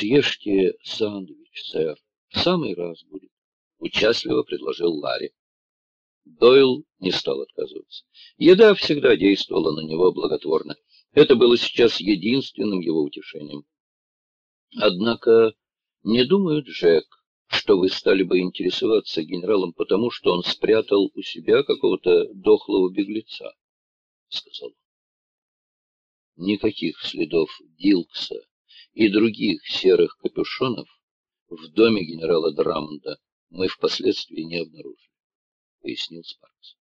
Съешьте сандвич, сэр. В самый раз будет. Участливо предложил Ларри. Дойл не стал отказываться. Еда всегда действовала на него благотворно. Это было сейчас единственным его утешением. Однако, не думаю, Джек, что вы стали бы интересоваться генералом потому, что он спрятал у себя какого-то дохлого беглеца, — сказал он. Никаких следов Дилкса и других серых капюшонов в доме генерала Драмонда мы впоследствии не обнаружили, — пояснил Спаркс.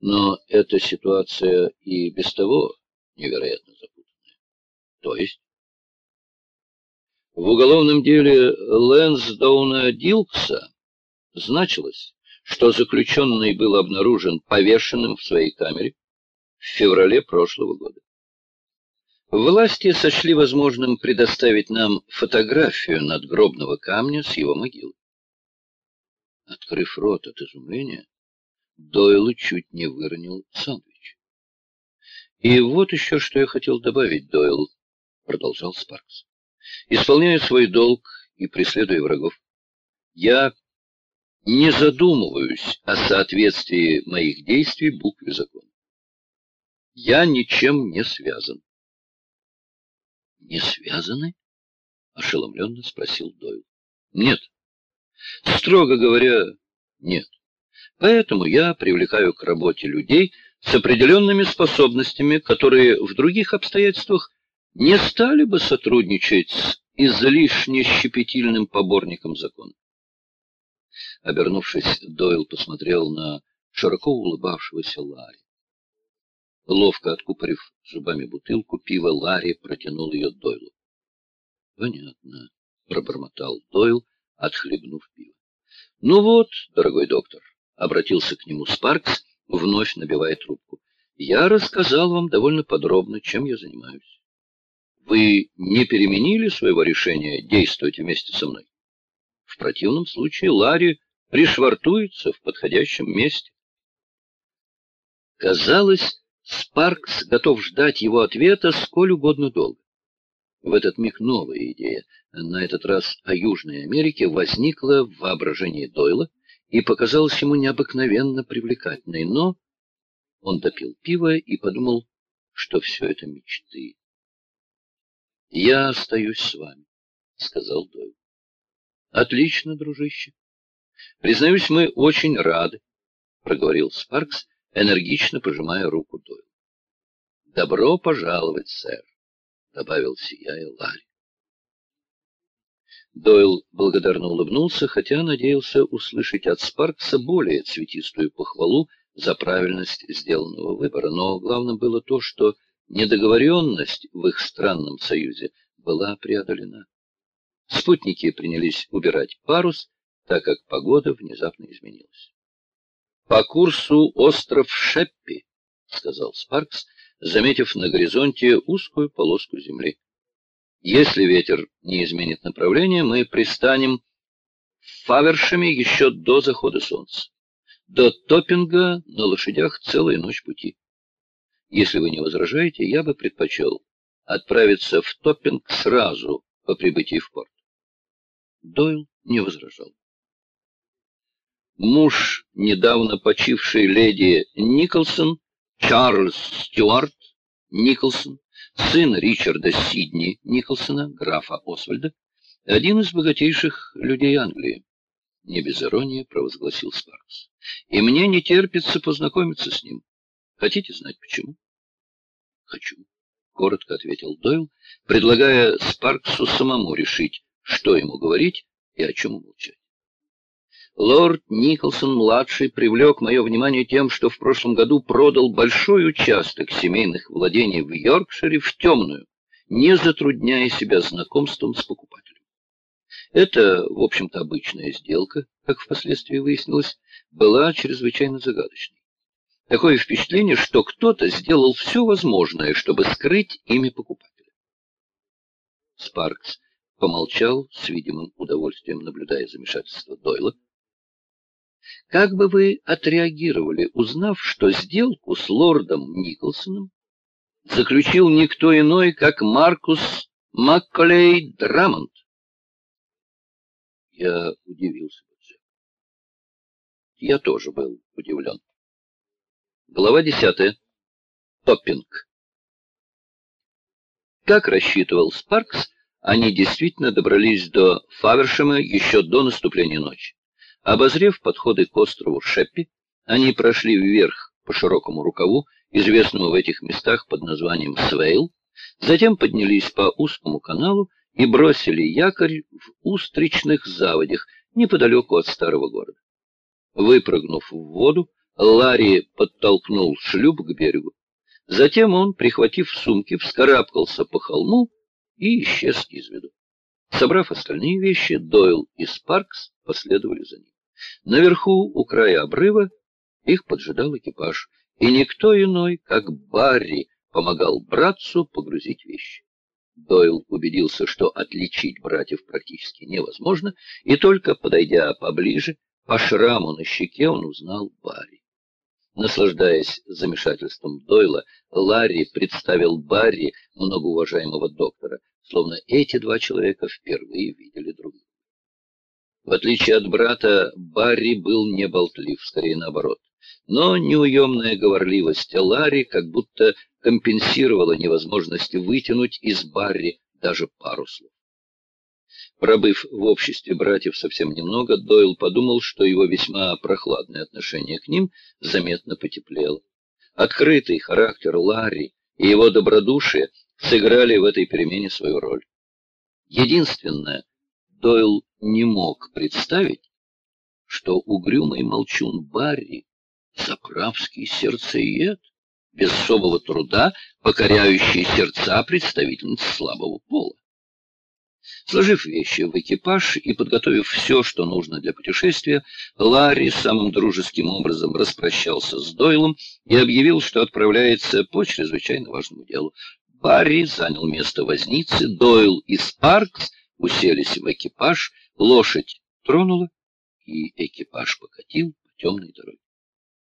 Но эта ситуация и без того невероятно запутанная. То есть? В уголовном деле Лэнсдоуна Дилкса значилось, что заключенный был обнаружен повешенным в своей камере в феврале прошлого года. Власти сочли возможным предоставить нам фотографию надгробного камня с его могилы. Открыв рот от изумления, Дойл чуть не выронил сандвич. «И вот еще что я хотел добавить, Дойл», — продолжал Спаркс. «Исполняя свой долг и преследуя врагов, я не задумываюсь о соответствии моих действий букве закона. Я ничем не связан не связаны? — ошеломленно спросил Дойл. — Нет. Строго говоря, нет. Поэтому я привлекаю к работе людей с определенными способностями, которые в других обстоятельствах не стали бы сотрудничать с излишне щепетильным поборником закона. Обернувшись, Дойл посмотрел на широко улыбавшегося Ларри. Ловко откупорив зубами бутылку пива, Ларри протянул ее Дойлу. — Понятно, — пробормотал Дойл, отхлебнув пиво. — Ну вот, дорогой доктор, — обратился к нему Спаркс, вновь набивая трубку, — я рассказал вам довольно подробно, чем я занимаюсь. Вы не переменили своего решения действовать вместе со мной? В противном случае Ларри пришвартуется в подходящем месте. Казалось, Спаркс готов ждать его ответа сколь угодно долго. В этот миг новая идея, на этот раз о Южной Америке, возникла в воображении Дойла и показалась ему необыкновенно привлекательной, но он допил пиво и подумал, что все это мечты. «Я остаюсь с вами», — сказал Дойл. «Отлично, дружище. Признаюсь, мы очень рады», — проговорил Спаркс, энергично пожимая руку Дойл. «Добро пожаловать, сэр», — добавил сияя Ларри. Дойл благодарно улыбнулся, хотя надеялся услышать от Спаркса более цветистую похвалу за правильность сделанного выбора, но главным было то, что недоговоренность в их странном союзе была преодолена. Спутники принялись убирать парус, так как погода внезапно изменилась. «По курсу остров Шеппи», — сказал Спаркс, заметив на горизонте узкую полоску земли. «Если ветер не изменит направление, мы пристанем в Фавершеме еще до захода солнца. До Топпинга на лошадях целая ночь пути. Если вы не возражаете, я бы предпочел отправиться в Топпинг сразу по прибытии в порт». Дойл не возражал муж недавно почившей леди Николсон, Чарльз Стюарт Николсон, сын Ричарда Сидни Николсона, графа Освальда, один из богатейших людей Англии. Не без иронии провозгласил Спаркс. И мне не терпится познакомиться с ним. Хотите знать почему? Хочу, коротко ответил Дойл, предлагая Спарксу самому решить, что ему говорить и о чем умолчать. Лорд Николсон-младший привлек мое внимание тем, что в прошлом году продал большой участок семейных владений в Йоркшире в темную, не затрудняя себя знакомством с покупателем. Это, в общем-то, обычная сделка, как впоследствии выяснилось, была чрезвычайно загадочной. Такое впечатление, что кто-то сделал все возможное, чтобы скрыть имя покупателя. Спаркс помолчал с видимым удовольствием, наблюдая замешательство Дойла, как бы вы отреагировали, узнав, что сделку с лордом Николсоном заключил никто иной, как Маркус Макколей Драмонт. Я удивился. Я тоже был удивлен. Глава десятая. Топпинг. Как рассчитывал Спаркс, они действительно добрались до Фавершема еще до наступления ночи. Обозрев подходы к острову Шеппи, они прошли вверх по широкому рукаву, известному в этих местах под названием Свейл, затем поднялись по узкому каналу и бросили якорь в устричных заводях неподалеку от старого города. Выпрыгнув в воду, Ларри подтолкнул шлюп к берегу. Затем он, прихватив сумки, вскарабкался по холму и исчез из виду. Собрав остальные вещи, Дойл и Спаркс последовали за ним. Наверху, у края обрыва, их поджидал экипаж, и никто иной, как Барри, помогал братцу погрузить вещи. Дойл убедился, что отличить братьев практически невозможно, и только подойдя поближе, по шраму на щеке он узнал Барри. Наслаждаясь замешательством Дойла, Ларри представил Барри, многоуважаемого доктора, словно эти два человека впервые видели. В отличие от брата, Барри был не болтлив, скорее наоборот. Но неуемная говорливость Ларри как будто компенсировала невозможность вытянуть из Барри даже пару слов. Пробыв в обществе братьев совсем немного, Дойл подумал, что его весьма прохладное отношение к ним заметно потеплело. Открытый характер Ларри и его добродушие сыграли в этой перемене свою роль. Единственное, Дойл не мог представить, что угрюмый молчун Барри — заправский сердцеед, без особого труда покоряющий сердца представительниц слабого пола. Сложив вещи в экипаж и подготовив все, что нужно для путешествия, Ларри самым дружеским образом распрощался с Дойлом и объявил, что отправляется по чрезвычайно важному делу. Барри занял место возницы, Дойл и Спаркс уселись в экипаж, лошадь тронула, и экипаж покатил по темной дороге.